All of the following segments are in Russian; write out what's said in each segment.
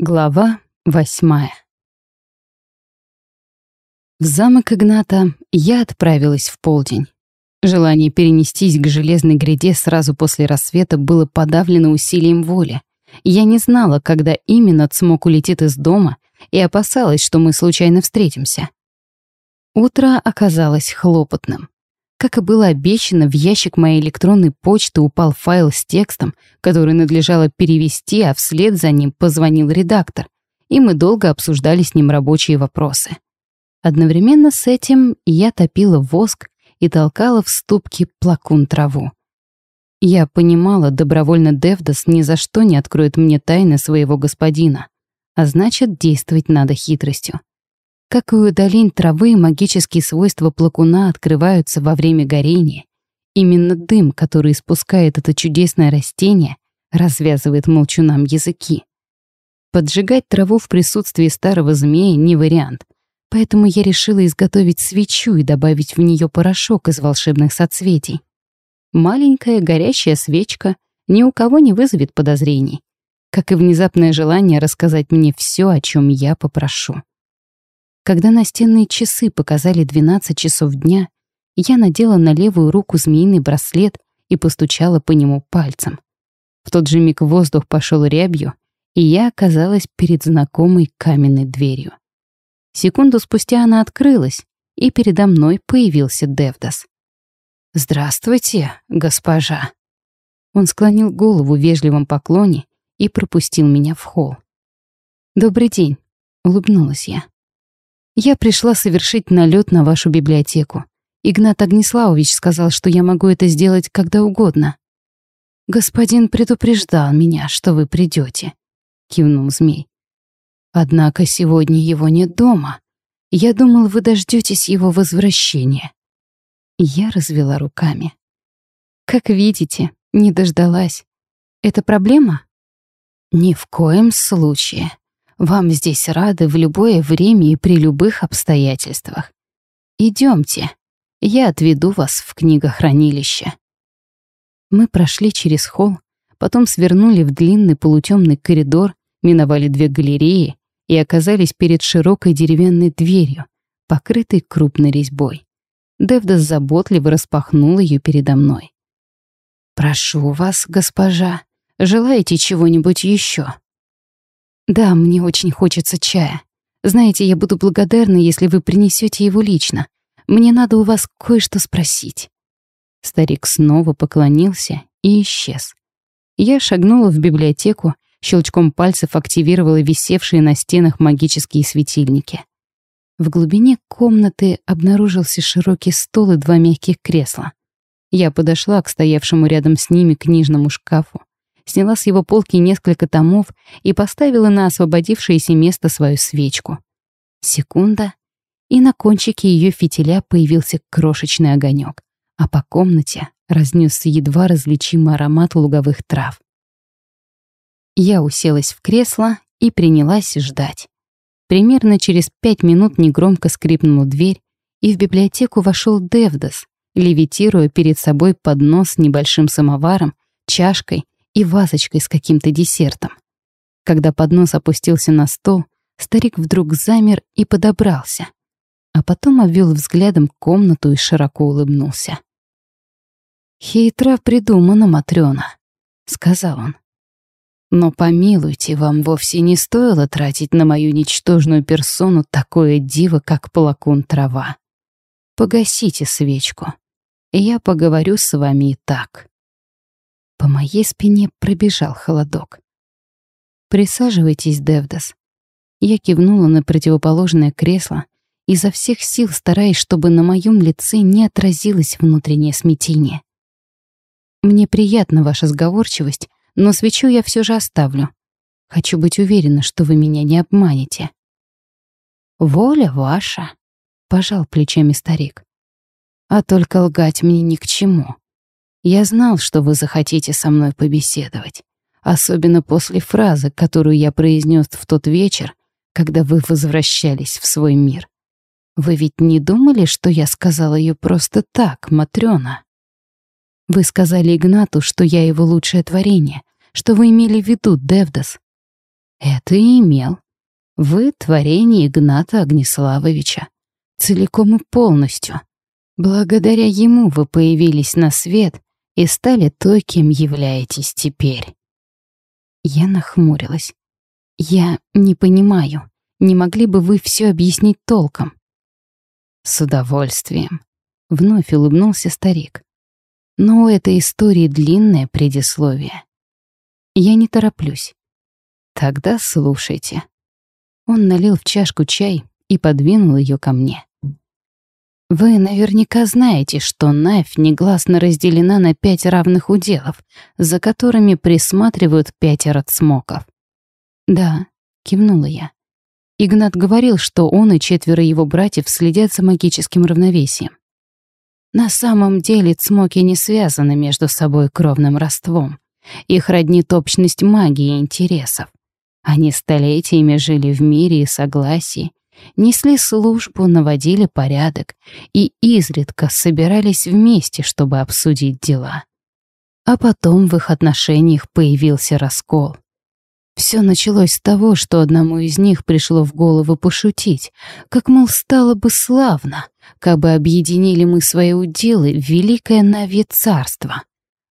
Глава восьмая В замок Игната я отправилась в полдень. Желание перенестись к железной гряде сразу после рассвета было подавлено усилием воли. Я не знала, когда именно Цмок улетит из дома, и опасалась, что мы случайно встретимся. Утро оказалось хлопотным. Как и было обещано, в ящик моей электронной почты упал файл с текстом, который надлежало перевести, а вслед за ним позвонил редактор, и мы долго обсуждали с ним рабочие вопросы. Одновременно с этим я топила воск и толкала в ступке плакун траву. Я понимала, добровольно Девдас ни за что не откроет мне тайны своего господина, а значит, действовать надо хитростью. Как и у долень травы, магические свойства плакуна открываются во время горения. Именно дым, который испускает это чудесное растение, развязывает молчунам языки. Поджигать траву в присутствии старого змея не вариант, поэтому я решила изготовить свечу и добавить в нее порошок из волшебных соцветий. Маленькая горящая свечка ни у кого не вызовет подозрений, как и внезапное желание рассказать мне все, о чем я попрошу. Когда настенные часы показали 12 часов дня, я надела на левую руку змеиный браслет и постучала по нему пальцем. В тот же миг воздух пошел рябью, и я оказалась перед знакомой каменной дверью. Секунду спустя она открылась, и передо мной появился Девдас. «Здравствуйте, госпожа». Он склонил голову в вежливом поклоне и пропустил меня в холл. «Добрый день», — улыбнулась я. Я пришла совершить налет на вашу библиотеку. Игнат Огнеславович сказал, что я могу это сделать когда угодно. Господин предупреждал меня, что вы придете, кивнул змей. Однако сегодня его нет дома. Я думал, вы дождетесь его возвращения. Я развела руками. Как видите, не дождалась. Это проблема? Ни в коем случае. Вам здесь рады в любое время и при любых обстоятельствах. Идемте, я отведу вас в книгохранилище. Мы прошли через холл, потом свернули в длинный полутемный коридор, миновали две галереи и оказались перед широкой деревянной дверью, покрытой крупной резьбой. Девда заботливо распахнул ее передо мной. «Прошу вас, госпожа, желаете чего-нибудь еще?» «Да, мне очень хочется чая. Знаете, я буду благодарна, если вы принесете его лично. Мне надо у вас кое-что спросить». Старик снова поклонился и исчез. Я шагнула в библиотеку, щелчком пальцев активировала висевшие на стенах магические светильники. В глубине комнаты обнаружился широкий стол и два мягких кресла. Я подошла к стоявшему рядом с ними книжному шкафу сняла с его полки несколько томов и поставила на освободившееся место свою свечку. Секунда, и на кончике ее фитиля появился крошечный огонек, а по комнате разнесся едва различимый аромат луговых трав. Я уселась в кресло и принялась ждать. Примерно через пять минут негромко скрипнула дверь, и в библиотеку вошел Девдас, левитируя перед собой поднос с небольшим самоваром, чашкой и вазочкой с каким-то десертом. Когда поднос опустился на стол, старик вдруг замер и подобрался, а потом обвел взглядом комнату и широко улыбнулся. «Хитро придумано, Матрёна», — сказал он. «Но помилуйте, вам вовсе не стоило тратить на мою ничтожную персону такое диво, как плакун трава. Погасите свечку, и я поговорю с вами и так». По моей спине пробежал холодок. «Присаживайтесь, Девдас». Я кивнула на противоположное кресло, изо всех сил стараясь, чтобы на моем лице не отразилось внутреннее смятение. «Мне приятна ваша сговорчивость, но свечу я все же оставлю. Хочу быть уверена, что вы меня не обманете». «Воля ваша», — пожал плечами старик. «А только лгать мне ни к чему. Я знал, что вы захотите со мной побеседовать. Особенно после фразы, которую я произнес в тот вечер, когда вы возвращались в свой мир. Вы ведь не думали, что я сказал ее просто так, Матрёна? Вы сказали Игнату, что я его лучшее творение, что вы имели в виду, Девдас. Это и имел. Вы — творение Игната Огнеславовича. Целиком и полностью. Благодаря ему вы появились на свет и стали той, кем являетесь теперь. Я нахмурилась. Я не понимаю. Не могли бы вы все объяснить толком? С удовольствием. Вновь улыбнулся старик. Но у этой истории длинное предисловие. Я не тороплюсь. Тогда слушайте. Он налил в чашку чай и подвинул ее ко мне. Вы наверняка знаете, что Найф негласно разделена на пять равных уделов, за которыми присматривают пятеро цмоков. «Да», — кивнула я. Игнат говорил, что он и четверо его братьев следят за магическим равновесием. На самом деле цмоки не связаны между собой кровным родством. Их роднит общность магии и интересов. Они столетиями жили в мире и согласии, несли службу, наводили порядок и изредка собирались вместе, чтобы обсудить дела. А потом в их отношениях появился раскол. Все началось с того, что одному из них пришло в голову пошутить, как, мол, стало бы славно, как бы объединили мы свои уделы в великое Нави царство.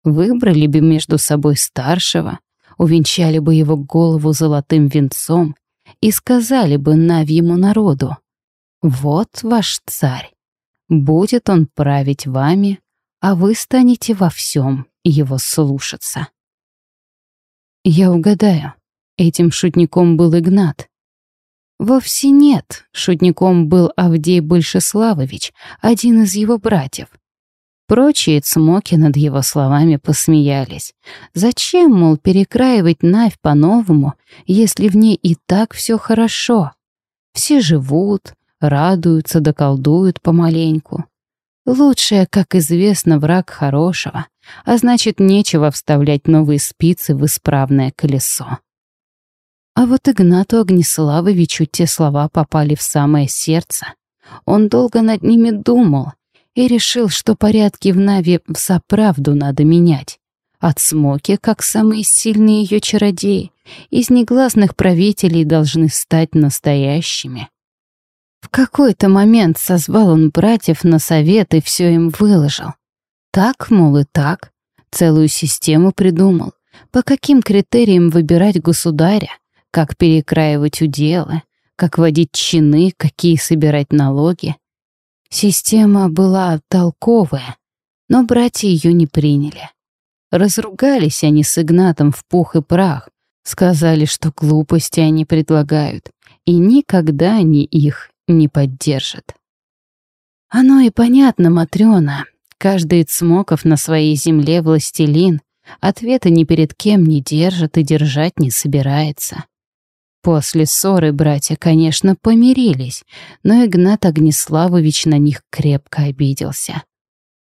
Выбрали бы между собой старшего, увенчали бы его голову золотым венцом и сказали бы Навьему народу, «Вот ваш царь, будет он править вами, а вы станете во всем его слушаться». Я угадаю, этим шутником был Игнат. Вовсе нет, шутником был Авдей Большеславович, один из его братьев — Прочие цмоки над его словами посмеялись. Зачем, мол, перекраивать Навь по-новому, если в ней и так все хорошо? Все живут, радуются да колдуют помаленьку. Лучшее, как известно, враг хорошего, а значит, нечего вставлять новые спицы в исправное колесо. А вот Игнату Огнеславовичу те слова попали в самое сердце. Он долго над ними думал — и решил, что порядки в Нави взаправду надо менять. От Смоки, как самые сильные ее чародеи, из негласных правителей должны стать настоящими. В какой-то момент созвал он братьев на совет и все им выложил. Так, мол, и так. Целую систему придумал. По каким критериям выбирать государя, как перекраивать уделы, как водить чины, какие собирать налоги. Система была толковая, но братья ее не приняли. Разругались они с Игнатом в пух и прах, сказали, что глупости они предлагают, и никогда они их не поддержат. Оно и понятно, Матрёна. Каждый Цмоков на своей земле властелин, ответа ни перед кем не держит и держать не собирается. После ссоры братья, конечно, помирились, но Игнат Огнеславович на них крепко обиделся.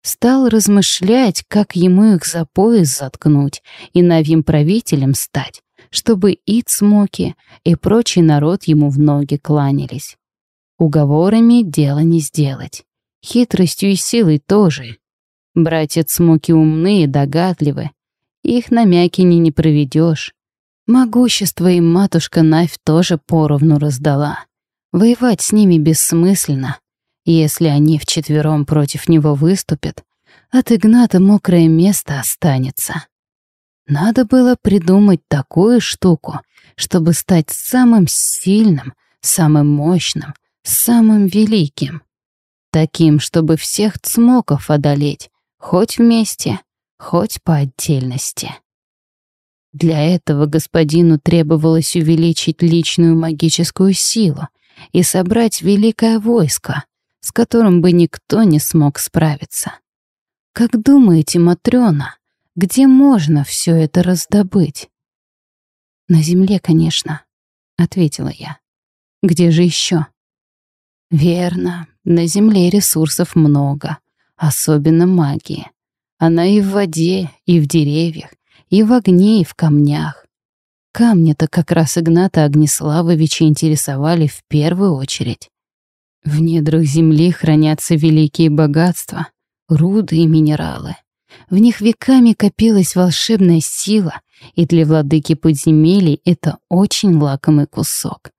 Стал размышлять, как ему их за пояс заткнуть и новим правителем стать, чтобы и цмоки, и прочий народ ему в ноги кланялись. Уговорами дело не сделать. Хитростью и силой тоже. Братья цмоки умные и догадливы. Их на мякине не проведешь. Могущество им матушка Навь тоже поровну раздала. Воевать с ними бессмысленно. Если они вчетвером против него выступят, от Игната мокрое место останется. Надо было придумать такую штуку, чтобы стать самым сильным, самым мощным, самым великим. Таким, чтобы всех цмоков одолеть, хоть вместе, хоть по отдельности. Для этого господину требовалось увеличить личную магическую силу и собрать великое войско, с которым бы никто не смог справиться. Как думаете, Матрёна, где можно все это раздобыть? На земле, конечно, ответила я. Где же еще? Верно, на земле ресурсов много, особенно магии. Она и в воде, и в деревьях, и в огне, и в камнях. Камни-то как раз Игната Огнеславовича интересовали в первую очередь. В недрах земли хранятся великие богатства, руды и минералы. В них веками копилась волшебная сила и для владыки подземелий это очень лакомый кусок.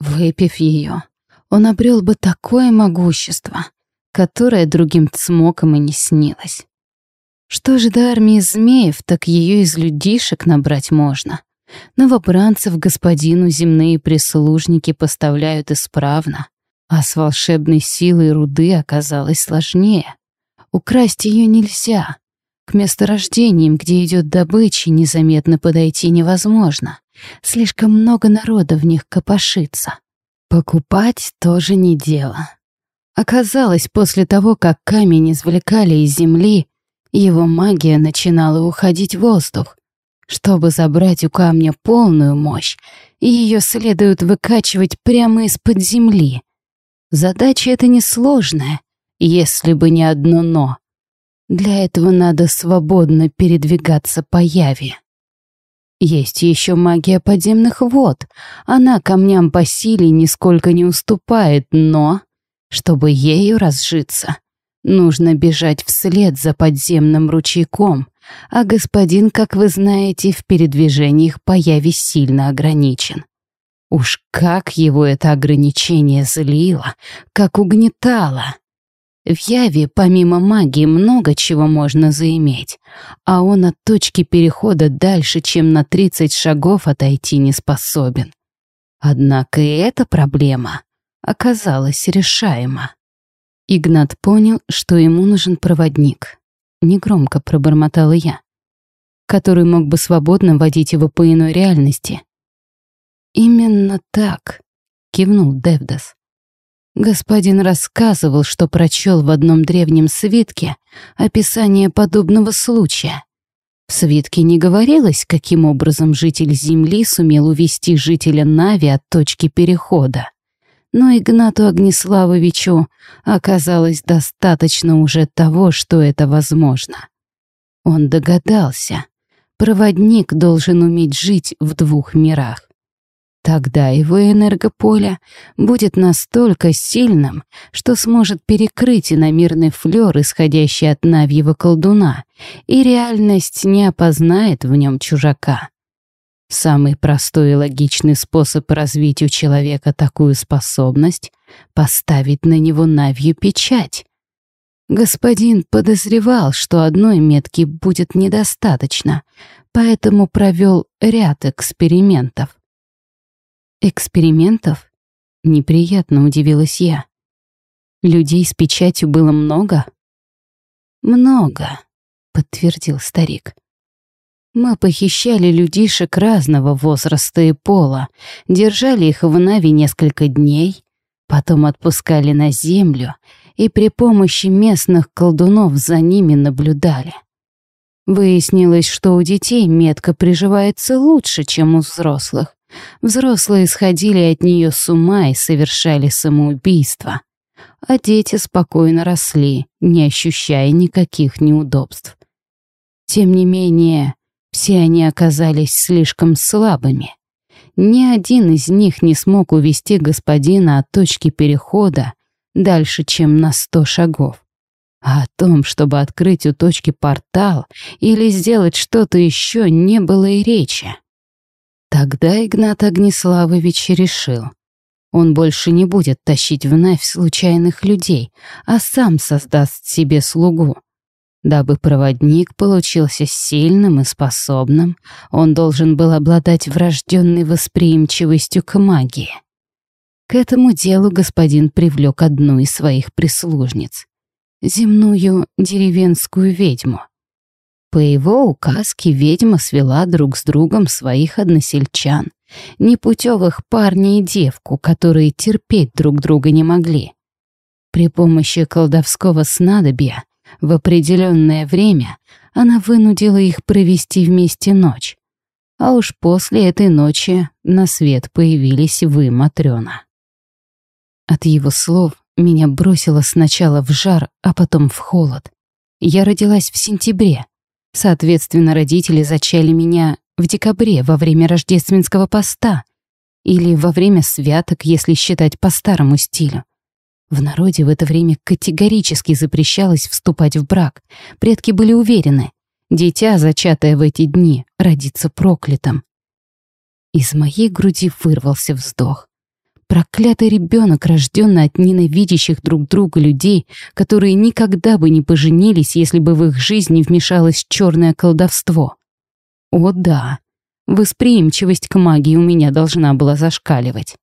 Выпив ее, он обрел бы такое могущество, которое другим цмоком и не снилось. Что же до армии змеев, так ее из людишек набрать можно. Новобранцев господину земные прислужники поставляют исправно, а с волшебной силой руды оказалось сложнее. Украсть ее нельзя. К месторождениям, где идет добыча, незаметно подойти невозможно. Слишком много народа в них копошится. Покупать тоже не дело. Оказалось, после того, как камень извлекали из земли, его магия начинала уходить в воздух. Чтобы забрать у камня полную мощь, ее следует выкачивать прямо из-под земли. Задача эта несложная, если бы не одно «но». Для этого надо свободно передвигаться по яви. Есть еще магия подземных вод. Она камням по силе нисколько не уступает, но, чтобы ею разжиться, нужно бежать вслед за подземным ручейком, а господин, как вы знаете, в передвижениях по яви сильно ограничен. Уж как его это ограничение злило, как угнетало. В Яве помимо магии много чего можно заиметь, а он от точки перехода дальше, чем на 30 шагов отойти не способен. Однако и эта проблема оказалась решаема. Игнат понял, что ему нужен проводник. Негромко пробормотала я, который мог бы свободно водить его по иной реальности. «Именно так», — кивнул Девдас. Господин рассказывал, что прочел в одном древнем свитке описание подобного случая. В свитке не говорилось, каким образом житель Земли сумел увести жителя Нави от точки перехода. Но Игнату Огнеславовичу оказалось достаточно уже того, что это возможно. Он догадался, проводник должен уметь жить в двух мирах. Тогда его энергополе будет настолько сильным, что сможет перекрыть иномирный флёр, исходящий от Навьего колдуна, и реальность не опознает в нем чужака. Самый простой и логичный способ развить у человека такую способность — поставить на него Навью печать. Господин подозревал, что одной метки будет недостаточно, поэтому провел ряд экспериментов. Экспериментов? Неприятно удивилась я. Людей с печатью было много? Много, подтвердил старик. Мы похищали людишек разного возраста и пола, держали их в Нави несколько дней, потом отпускали на землю и при помощи местных колдунов за ними наблюдали. Выяснилось, что у детей метка приживается лучше, чем у взрослых, Взрослые сходили от нее с ума и совершали самоубийство. А дети спокойно росли, не ощущая никаких неудобств. Тем не менее, все они оказались слишком слабыми. Ни один из них не смог увести господина от точки перехода дальше, чем на сто шагов. А о том, чтобы открыть у точки портал или сделать что-то еще, не было и речи. Тогда Игнат Огнеславович решил. Он больше не будет тащить в Навь случайных людей, а сам создаст себе слугу. Дабы проводник получился сильным и способным, он должен был обладать врожденной восприимчивостью к магии. К этому делу господин привлек одну из своих прислужниц — земную деревенскую ведьму. По его указке ведьма свела друг с другом своих односельчан, непутевых парня и девку, которые терпеть друг друга не могли. При помощи колдовского снадобья в определенное время она вынудила их провести вместе ночь. А уж после этой ночи на свет появились вы, Матрёна. От его слов меня бросило сначала в жар, а потом в холод. Я родилась в сентябре, Соответственно, родители зачали меня в декабре во время рождественского поста или во время святок, если считать по старому стилю. В народе в это время категорически запрещалось вступать в брак. Предки были уверены, Дитя, зачатое в эти дни, родится проклятым. Из моей груди вырвался вздох. Проклятый ребенок, рожденный от ненавидящих друг друга людей, которые никогда бы не поженились, если бы в их жизнь не вмешалось черное колдовство. О да, восприимчивость к магии у меня должна была зашкаливать.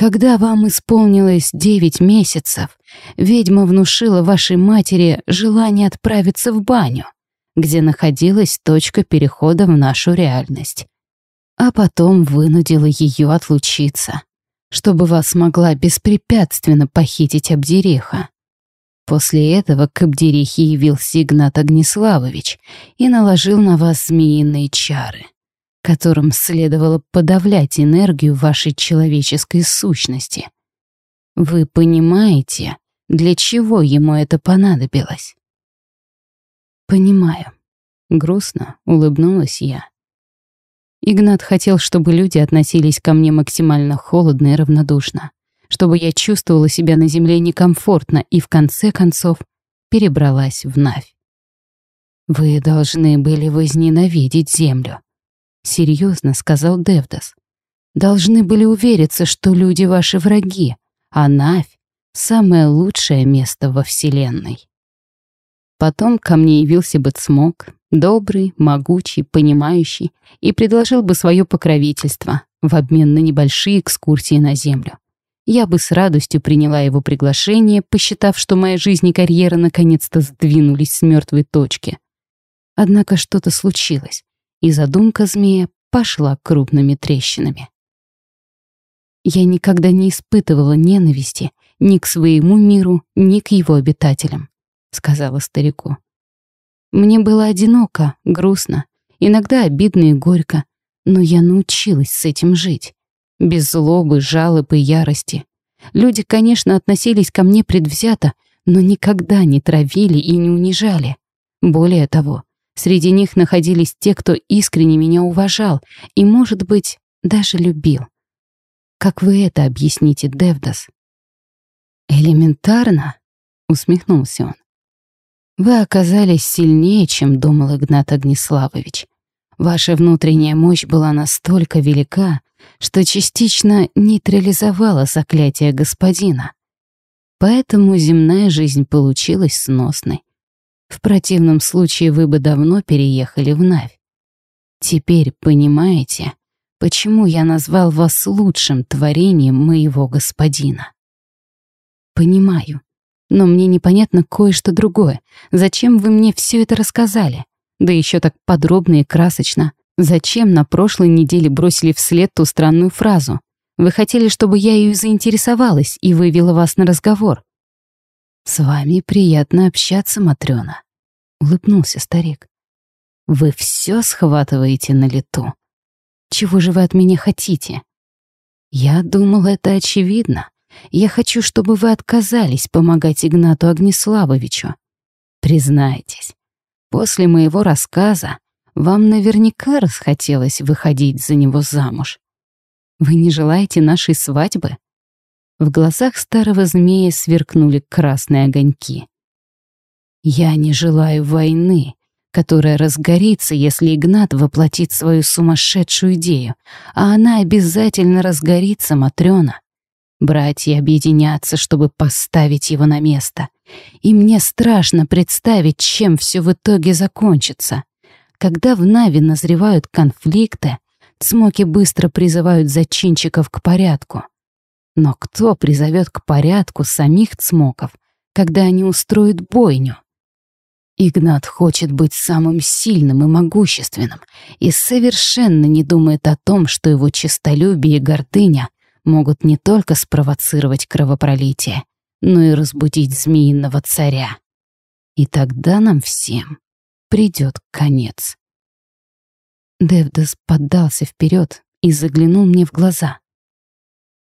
Когда вам исполнилось девять месяцев, ведьма внушила вашей матери желание отправиться в баню, где находилась точка перехода в нашу реальность, а потом вынудила ее отлучиться чтобы вас могла беспрепятственно похитить Абдериха. После этого к Абдерихе явился Игнат Огнеславович и наложил на вас змеиные чары, которым следовало подавлять энергию вашей человеческой сущности. Вы понимаете, для чего ему это понадобилось? Понимаю. Грустно улыбнулась я. Игнат хотел, чтобы люди относились ко мне максимально холодно и равнодушно, чтобы я чувствовала себя на земле некомфортно и, в конце концов, перебралась в Навь. «Вы должны были возненавидеть землю», — серьезно сказал Девдас. «Должны были увериться, что люди ваши враги, а Навь — самое лучшее место во Вселенной». Потом ко мне явился бы Цмок, добрый, могучий, понимающий, и предложил бы свое покровительство в обмен на небольшие экскурсии на Землю. Я бы с радостью приняла его приглашение, посчитав, что моя жизнь и карьера наконец-то сдвинулись с мертвой точки. Однако что-то случилось, и задумка змея пошла крупными трещинами. Я никогда не испытывала ненависти ни к своему миру, ни к его обитателям. — сказала старику. Мне было одиноко, грустно, иногда обидно и горько, но я научилась с этим жить. Без злобы, жалобы и ярости. Люди, конечно, относились ко мне предвзято, но никогда не травили и не унижали. Более того, среди них находились те, кто искренне меня уважал и, может быть, даже любил. Как вы это объясните, Девдас? Элементарно, усмехнулся он. Вы оказались сильнее, чем думал Игнат Огнеславович. Ваша внутренняя мощь была настолько велика, что частично нейтрализовала заклятие господина. Поэтому земная жизнь получилась сносной. В противном случае вы бы давно переехали в Навь. Теперь понимаете, почему я назвал вас лучшим творением моего господина? Понимаю. Но мне непонятно кое-что другое. Зачем вы мне все это рассказали? Да еще так подробно и красочно. Зачем на прошлой неделе бросили вслед ту странную фразу? Вы хотели, чтобы я ее заинтересовалась и вывела вас на разговор. «С вами приятно общаться, Матрёна», — улыбнулся старик. «Вы все схватываете на лету. Чего же вы от меня хотите?» «Я думал, это очевидно. Я хочу, чтобы вы отказались помогать Игнату Огнеславовичу. Признайтесь, после моего рассказа вам наверняка расхотелось выходить за него замуж. Вы не желаете нашей свадьбы?» В глазах старого змея сверкнули красные огоньки. «Я не желаю войны, которая разгорится, если Игнат воплотит свою сумасшедшую идею, а она обязательно разгорится, Матрёна. Братья объединятся, чтобы поставить его на место. И мне страшно представить, чем все в итоге закончится. Когда в Нави назревают конфликты, цмоки быстро призывают зачинщиков к порядку. Но кто призовет к порядку самих цмоков, когда они устроят бойню? Игнат хочет быть самым сильным и могущественным и совершенно не думает о том, что его честолюбие и гордыня могут не только спровоцировать кровопролитие, но и разбудить змеиного царя. И тогда нам всем придет конец. Девдас поддался вперед и заглянул мне в глаза.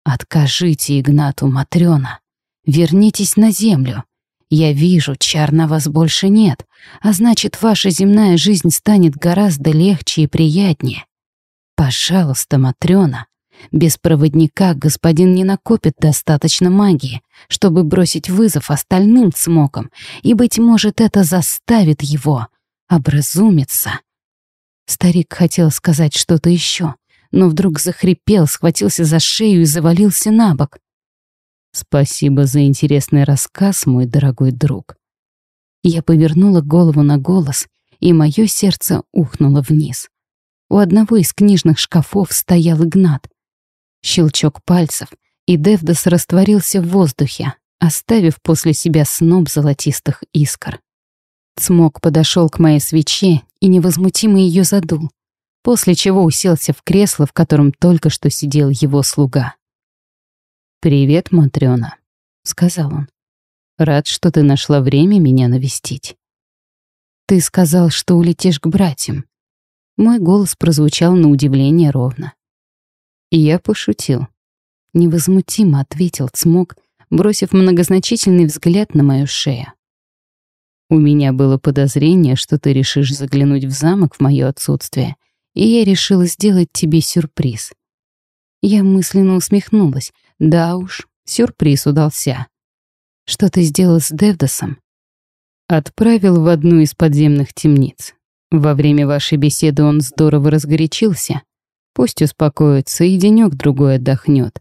«Откажите Игнату, Матрёна, вернитесь на землю. Я вижу, чар на вас больше нет, а значит, ваша земная жизнь станет гораздо легче и приятнее. Пожалуйста, Матрёна, без проводника господин не накопит достаточно магии, чтобы бросить вызов остальным цмокам, и, быть может, это заставит его Образумится. Старик хотел сказать что-то еще, но вдруг захрипел, схватился за шею и завалился на бок. «Спасибо за интересный рассказ, мой дорогой друг». Я повернула голову на голос, и мое сердце ухнуло вниз. У одного из книжных шкафов стоял Игнат. Щелчок пальцев, и Девдос растворился в воздухе, оставив после себя сноп золотистых искр. Цмок подошел к моей свече и невозмутимо ее задул, после чего уселся в кресло, в котором только что сидел его слуга. «Привет, Матрёна», — сказал он. «Рад, что ты нашла время меня навестить». «Ты сказал, что улетишь к братьям». Мой голос прозвучал на удивление ровно. я пошутил. Невозмутимо ответил Цмок, бросив многозначительный взгляд на мою шею. «У меня было подозрение, что ты решишь заглянуть в замок в мое отсутствие, и я решила сделать тебе сюрприз». Я мысленно усмехнулась, да уж, сюрприз удался. Что ты сделал с Девдосом? Отправил в одну из подземных темниц. Во время вашей беседы он здорово разгорячился. Пусть успокоится и денёк-другой отдохнет.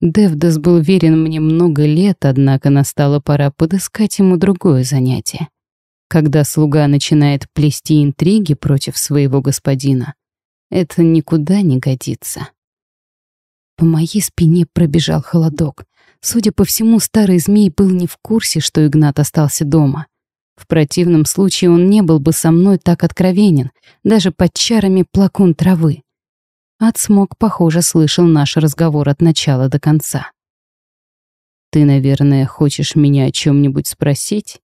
Девдос был верен мне много лет, однако настала пора подыскать ему другое занятие. Когда слуга начинает плести интриги против своего господина, это никуда не годится. По моей спине пробежал холодок. Судя по всему, старый змей был не в курсе, что Игнат остался дома. В противном случае он не был бы со мной так откровенен, даже под чарами плакун травы. Отсмок, похоже, слышал наш разговор от начала до конца. «Ты, наверное, хочешь меня о чем нибудь спросить?» —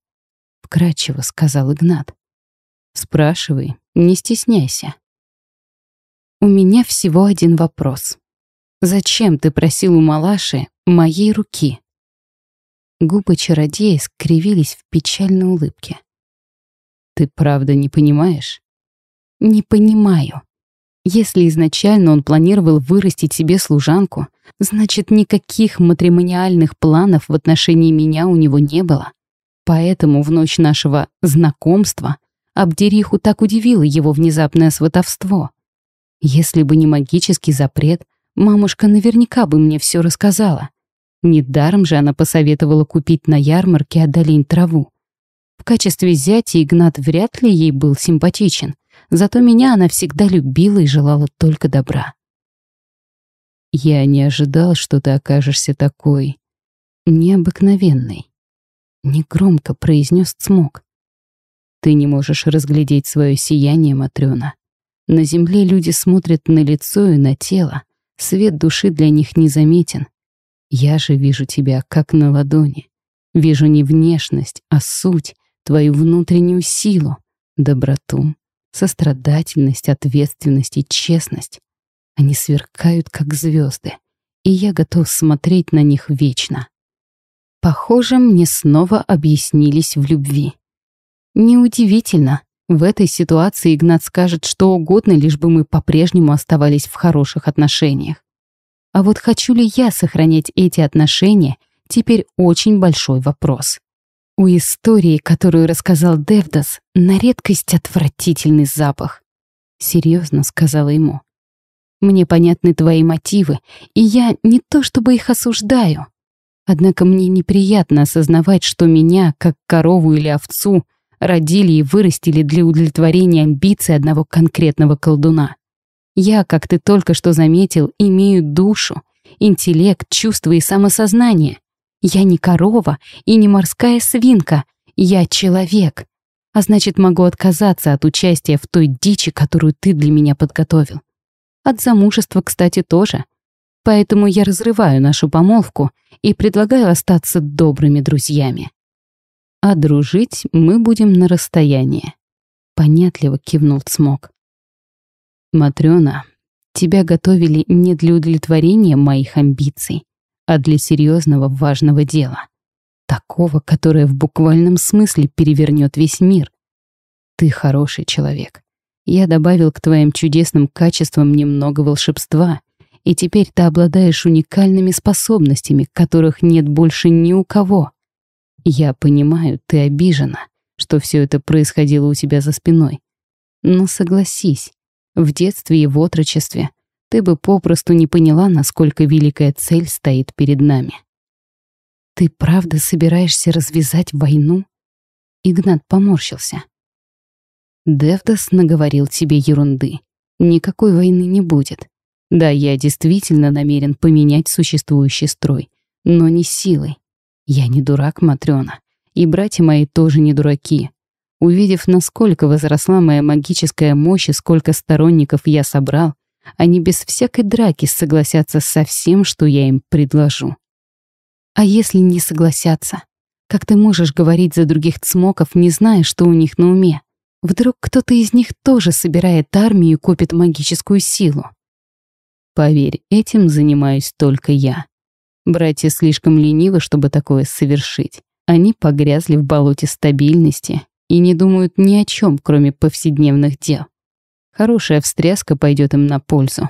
вкратчиво сказал Игнат. «Спрашивай, не стесняйся». «У меня всего один вопрос», Зачем ты просил у Малаши моей руки?» Губы чародея скривились в печальной улыбке. «Ты правда не понимаешь?» «Не понимаю. Если изначально он планировал вырастить себе служанку, значит, никаких матримониальных планов в отношении меня у него не было. Поэтому в ночь нашего знакомства Абдериху так удивило его внезапное сватовство. Если бы не магический запрет, Мамушка наверняка бы мне все рассказала. Недаром же она посоветовала купить на ярмарке одолень траву. В качестве зятя Игнат вряд ли ей был симпатичен, зато меня она всегда любила и желала только добра. «Я не ожидал, что ты окажешься такой необыкновенной», — негромко произнес Цмок. «Ты не можешь разглядеть свое сияние, Матрёна. На земле люди смотрят на лицо и на тело, Свет души для них незаметен. Я же вижу тебя как на ладони. Вижу не внешность, а суть, твою внутреннюю силу, доброту, сострадательность, ответственность и честность. Они сверкают, как звезды, и я готов смотреть на них вечно. Похоже, мне снова объяснились в любви. Неудивительно, в этой ситуации Игнат скажет что угодно, лишь бы мы по-прежнему оставались в хороших отношениях. А вот хочу ли я сохранять эти отношения, теперь очень большой вопрос. У истории, которую рассказал Девдас, на редкость отвратительный запах. Серьезно сказала ему. Мне понятны твои мотивы, и я не то чтобы их осуждаю. Однако мне неприятно осознавать, что меня, как корову или овцу, родили и вырастили для удовлетворения амбиций одного конкретного колдуна. Я, как ты только что заметил, имею душу, интеллект, чувства и самосознание. Я не корова и не морская свинка, я человек. А значит, могу отказаться от участия в той дичи, которую ты для меня подготовил. От замужества, кстати, тоже. Поэтому я разрываю нашу помолвку и предлагаю остаться добрыми друзьями а дружить мы будем на расстоянии. Понятливо кивнул Цмок. Матрёна, тебя готовили не для удовлетворения моих амбиций, а для серьезного важного дела. Такого, которое в буквальном смысле перевернет весь мир. Ты хороший человек. Я добавил к твоим чудесным качествам немного волшебства, и теперь ты обладаешь уникальными способностями, которых нет больше ни у кого. Я понимаю, ты обижена, что все это происходило у тебя за спиной. Но согласись, в детстве и в отрочестве ты бы попросту не поняла, насколько великая цель стоит перед нами. «Ты правда собираешься развязать войну?» Игнат поморщился. «Девдас наговорил тебе ерунды. Никакой войны не будет. Да, я действительно намерен поменять существующий строй, но не силой. Я не дурак, Матрёна, и братья мои тоже не дураки. Увидев, насколько возросла моя магическая мощь и сколько сторонников я собрал, они без всякой драки согласятся со всем, что я им предложу. А если не согласятся? Как ты можешь говорить за других цмоков, не зная, что у них на уме? Вдруг кто-то из них тоже собирает армию и копит магическую силу? Поверь, этим занимаюсь только я. Братья слишком ленивы, чтобы такое совершить. Они погрязли в болоте стабильности и не думают ни о чем, кроме повседневных дел. Хорошая встряска пойдет им на пользу.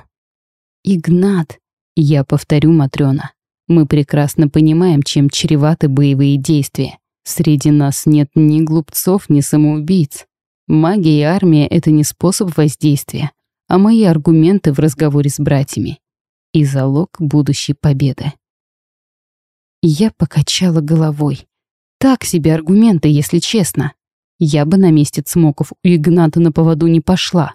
Игнат, я повторю, Матрёна, мы прекрасно понимаем, чем чреваты боевые действия. Среди нас нет ни глупцов, ни самоубийц. Магия и армия — это не способ воздействия, а мои аргументы в разговоре с братьями. И залог будущей победы. Я покачала головой. Так себе аргументы, если честно. Я бы на месте Цмоков у Игната на поводу не пошла.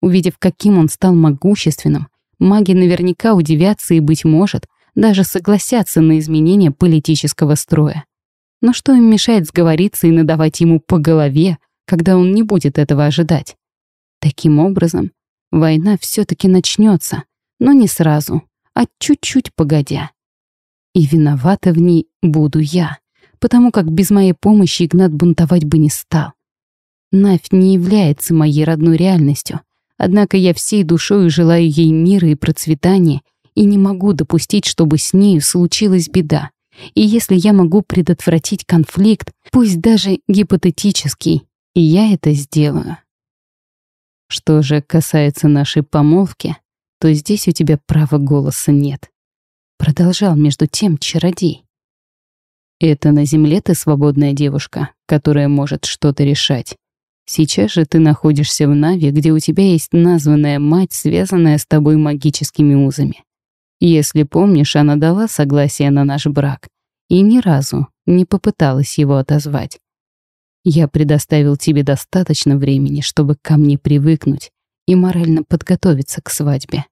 Увидев, каким он стал могущественным, маги наверняка удивятся и, быть может, даже согласятся на изменение политического строя. Но что им мешает сговориться и надавать ему по голове, когда он не будет этого ожидать? Таким образом, война все-таки начнется, но не сразу, а чуть-чуть погодя. И виновата в ней буду я, потому как без моей помощи Игнат бунтовать бы не стал. Навь не является моей родной реальностью, Однако я всей душой желаю ей мира и процветания и не могу допустить, чтобы с нею случилась беда. И если я могу предотвратить конфликт, пусть даже гипотетический, я это сделаю. Что же касается нашей помолвки, то здесь у тебя права голоса нет. Продолжал между тем чародей. Это на земле ты свободная девушка, которая может что-то решать. Сейчас же ты находишься в Нави, где у тебя есть названная мать, связанная с тобой магическими узами. Если помнишь, она дала согласие на наш брак и ни разу не попыталась его отозвать. Я предоставил тебе достаточно времени, чтобы ко мне привыкнуть и морально подготовиться к свадьбе.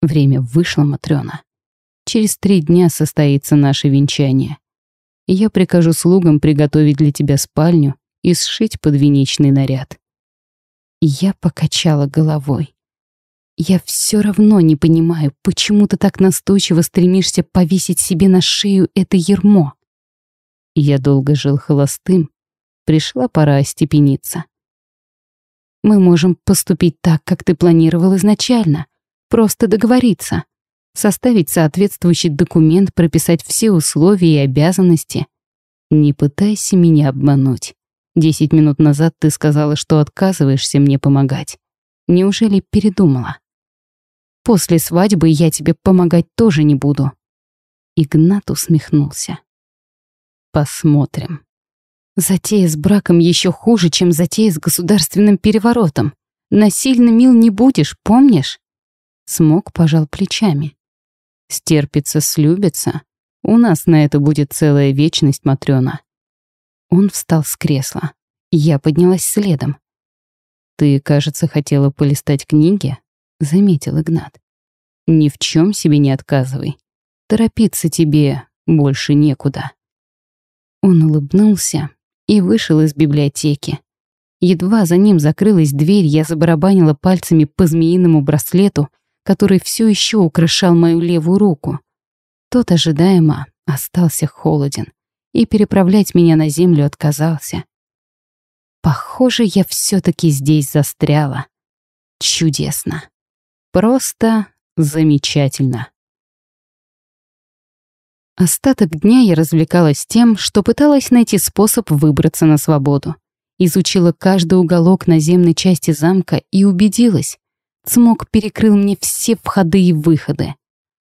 Время вышло, Матрёна. Через три дня состоится наше венчание. Я прикажу слугам приготовить для тебя спальню и сшить подвенечный наряд. Я покачала головой. Я все равно не понимаю, почему ты так настойчиво стремишься повесить себе на шею это ермо. Я долго жил холостым. Пришла пора остепениться. Мы можем поступить так, как ты планировал изначально. Просто договориться. Составить соответствующий документ, прописать все условия и обязанности. Не пытайся меня обмануть. Десять минут назад ты сказала, что отказываешься мне помогать. Неужели передумала? После свадьбы я тебе помогать тоже не буду. Игнат усмехнулся. Посмотрим. Затея с браком еще хуже, чем затея с государственным переворотом. Насильно мил не будешь, помнишь? Смог пожал плечами. Стерпится, слюбится. У нас на это будет целая вечность, Матрёна. Он встал с кресла. Я поднялась следом. «Ты, кажется, хотела полистать книги?» — заметил Игнат. «Ни в чем себе не отказывай. Торопиться тебе больше некуда». Он улыбнулся и вышел из библиотеки. Едва за ним закрылась дверь, я забарабанила пальцами по змеиному браслету, который все еще украшал мою левую руку. Тот ожидаемо остался холоден и переправлять меня на землю отказался. Похоже, я все-таки здесь застряла. Чудесно. Просто замечательно. Остаток дня я развлекалась тем, что пыталась найти способ выбраться на свободу. Изучила каждый уголок наземной части замка и убедилась. Цмок перекрыл мне все входы и выходы.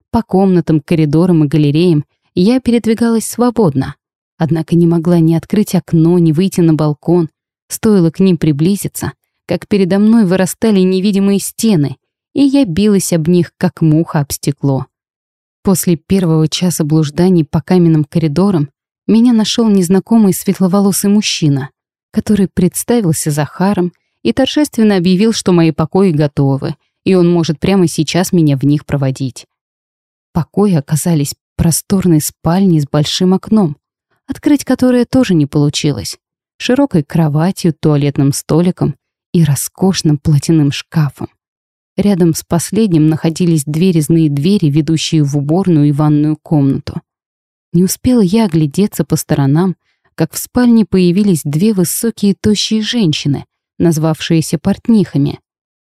По комнатам, коридорам и галереям я передвигалась свободно. Однако не могла ни открыть окно, ни выйти на балкон. Стоило к ним приблизиться, как передо мной вырастали невидимые стены, и я билась об них, как муха об стекло. После первого часа блужданий по каменным коридорам меня нашел незнакомый светловолосый мужчина, который представился Захаром и торжественно объявил, что мои покои готовы, и он может прямо сейчас меня в них проводить. Покои оказались просторной спальней с большим окном, открыть которое тоже не получилось, широкой кроватью, туалетным столиком и роскошным платяным шкафом. Рядом с последним находились две резные двери, ведущие в уборную и ванную комнату. Не успела я оглядеться по сторонам, как в спальне появились две высокие тощие женщины, назвавшиеся портнихами.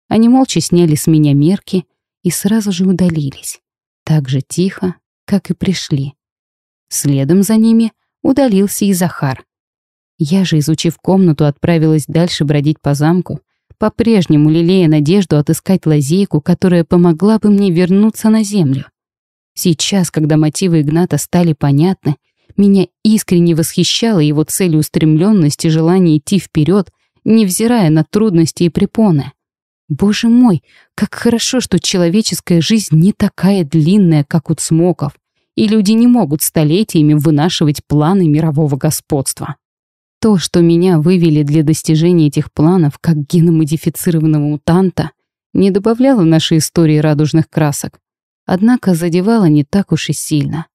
Они молча сняли с меня мерки и сразу же удалились. Так же тихо, как и пришли. Следом за ними удалился и Захар. Я же, изучив комнату, отправилась дальше бродить по замку, по-прежнему лелея надежду отыскать лазейку, которая помогла бы мне вернуться на землю. Сейчас, когда мотивы Игната стали понятны, меня искренне восхищала его целеустремленность и желание идти вперед, невзирая на трудности и препоны. Боже мой, как хорошо, что человеческая жизнь не такая длинная, как у цмоков, и люди не могут столетиями вынашивать планы мирового господства. То, что меня вывели для достижения этих планов как геномодифицированного мутанта, не добавляло нашей истории радужных красок, однако задевало не так уж и сильно.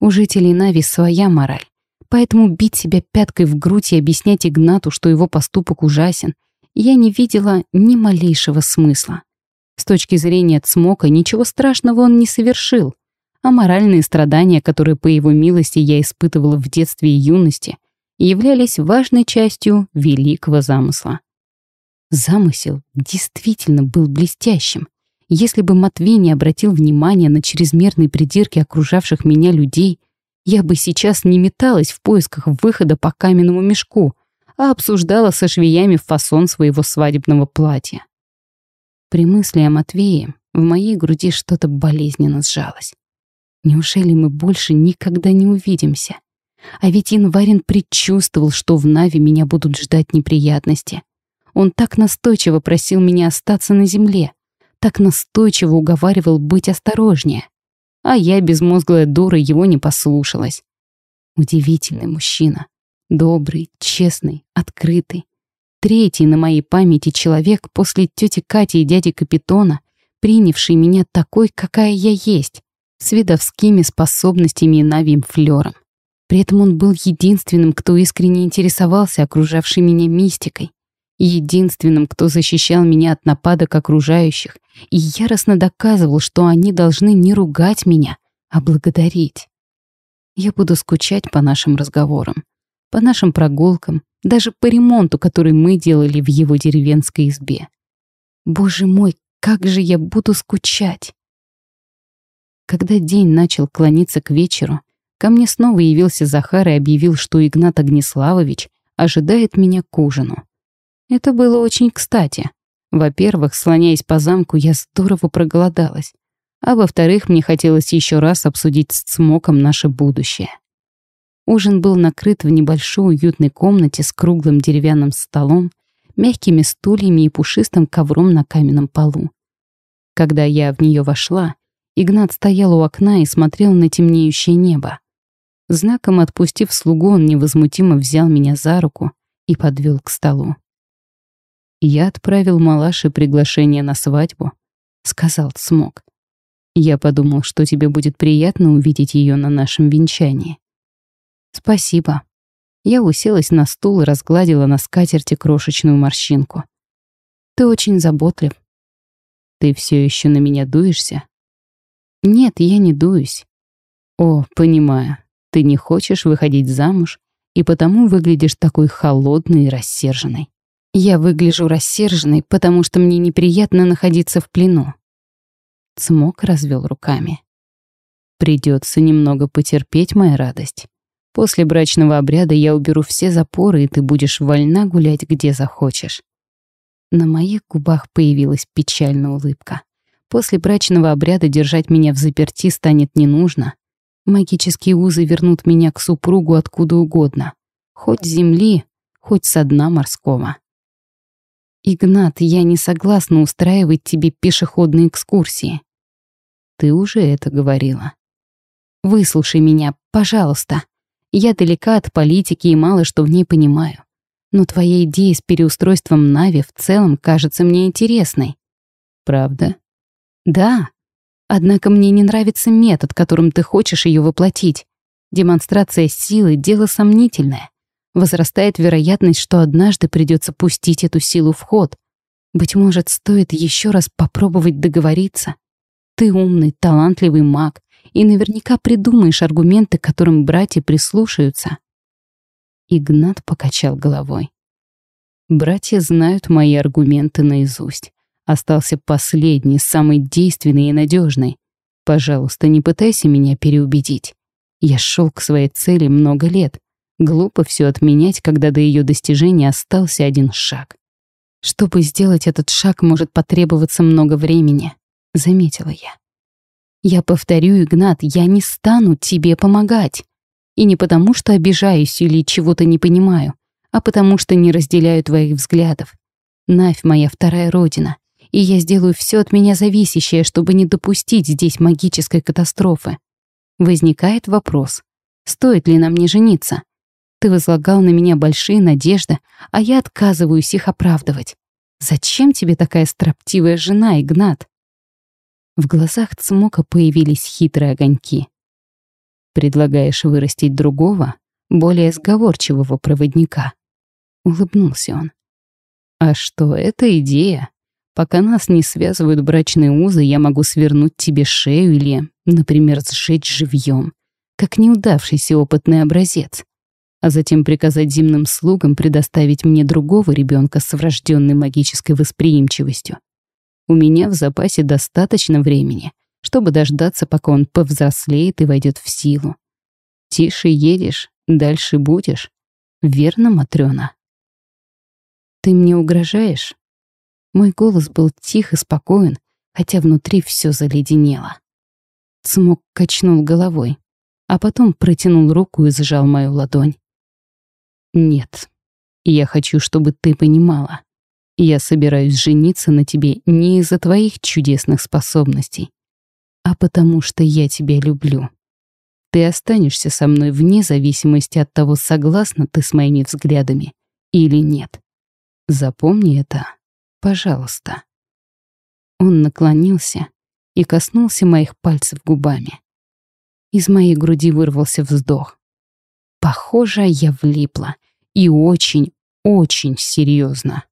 У жителей Нави своя мораль, поэтому бить себя пяткой в грудь и объяснять Игнату, что его поступок ужасен, я не видела ни малейшего смысла. С точки зрения Цмока ничего страшного он не совершил, а моральные страдания, которые по его милости я испытывала в детстве и юности, являлись важной частью великого замысла. Замысел действительно был блестящим. Если бы Матвей не обратил внимания на чрезмерные придирки окружавших меня людей, я бы сейчас не металась в поисках выхода по каменному мешку, а обсуждала со швеями фасон своего свадебного платья. При мысли о Матвее в моей груди что-то болезненно сжалось. Неужели мы больше никогда не увидимся? А ведь Инварин предчувствовал, что в Нави меня будут ждать неприятности. Он так настойчиво просил меня остаться на земле, так настойчиво уговаривал быть осторожнее. А я, безмозглая дура, его не послушалась. Удивительный мужчина. Добрый, честный, открытый. Третий на моей памяти человек после тети Кати и дяди Капитона, принявший меня такой, какая я есть, с видовскими способностями и навием флером. При этом он был единственным, кто искренне интересовался окружавшей меня мистикой, единственным, кто защищал меня от нападок окружающих и яростно доказывал, что они должны не ругать меня, а благодарить. Я буду скучать по нашим разговорам, по нашим прогулкам, даже по ремонту, который мы делали в его деревенской избе. Боже мой, как же я буду скучать! Когда день начал клониться к вечеру, Ко мне снова явился Захар и объявил, что Игнат Огнеславович ожидает меня к ужину. Это было очень кстати. Во-первых, слоняясь по замку, я здорово проголодалась. А во-вторых, мне хотелось еще раз обсудить с Цмоком наше будущее. Ужин был накрыт в небольшой уютной комнате с круглым деревянным столом, мягкими стульями и пушистым ковром на каменном полу. Когда я в нее вошла, Игнат стоял у окна и смотрел на темнеющее небо. Знаком отпустив слугу, он невозмутимо взял меня за руку и подвел к столу. «Я отправил Малаше приглашение на свадьбу», — сказал Смок. «Я подумал, что тебе будет приятно увидеть ее на нашем венчании». «Спасибо». Я уселась на стул и разгладила на скатерти крошечную морщинку. «Ты очень заботлив». «Ты все еще на меня дуешься?» «Нет, я не дуюсь». «О, понимаю. Ты не хочешь выходить замуж, и потому выглядишь такой холодной и рассерженной. Я выгляжу рассерженной, потому что мне неприятно находиться в плену. Цмок развел руками. Придется немного потерпеть, моя радость. После брачного обряда я уберу все запоры, и ты будешь вольна гулять, где захочешь. На моих губах появилась печальная улыбка. После брачного обряда держать меня в заперти станет не нужно. Магические узы вернут меня к супругу откуда угодно. Хоть с земли, хоть со дна морского. Игнат, я не согласна устраивать тебе пешеходные экскурсии. Ты уже это говорила. Выслушай меня, пожалуйста. Я далека от политики и мало что в ней понимаю. Но твоя идея с переустройством Нави в целом кажется мне интересной. Правда? Да. Однако мне не нравится метод, которым ты хочешь ее воплотить. Демонстрация силы — дело сомнительное. Возрастает вероятность, что однажды придется пустить эту силу в ход. Быть может, стоит еще раз попробовать договориться. Ты умный, талантливый маг, и наверняка придумаешь аргументы, к которым братья прислушаются. Игнат покачал головой. Братья знают мои аргументы наизусть. Остался последний, самый действенный и надежный. Пожалуйста, не пытайся меня переубедить. Я шел к своей цели много лет. Глупо все отменять, когда до ее достижения остался один шаг. Чтобы сделать этот шаг, может потребоваться много времени, заметила я. Я повторю, Игнат, я не стану тебе помогать. И не потому, что обижаюсь или чего-то не понимаю, а потому что не разделяю твоих взглядов. Навь моя вторая родина, и я сделаю все от меня зависящее, чтобы не допустить здесь магической катастрофы. Возникает вопрос, стоит ли нам не жениться? Ты возлагал на меня большие надежды, а я отказываюсь их оправдывать. Зачем тебе такая строптивая жена, Игнат? В глазах Цмока появились хитрые огоньки. «Предлагаешь вырастить другого, более сговорчивого проводника?» Улыбнулся он. «А что, это идея. Пока нас не связывают брачные узы, я могу свернуть тебе шею или, например, сжечь живьем, как неудавшийся опытный образец, а затем приказать земным слугам предоставить мне другого ребенка с врожденной магической восприимчивостью. У меня в запасе достаточно времени, чтобы дождаться, пока он повзрослеет и войдет в силу. Тише едешь, дальше будешь. Верно, Матрёна? Ты мне угрожаешь? Мой голос был тих и спокоен, хотя внутри все заледенело. Цмок качнул головой, а потом протянул руку и сжал мою ладонь. «Нет, я хочу, чтобы ты понимала. Я собираюсь жениться на тебе не из-за твоих чудесных способностей, а потому что я тебя люблю. Ты останешься со мной вне зависимости от того, согласна ты с моими взглядами или нет. Запомни это, пожалуйста. Он наклонился и коснулся моих пальцев губами. Из моей груди вырвался вздох. Похоже, я влипла. И очень, очень серьезно.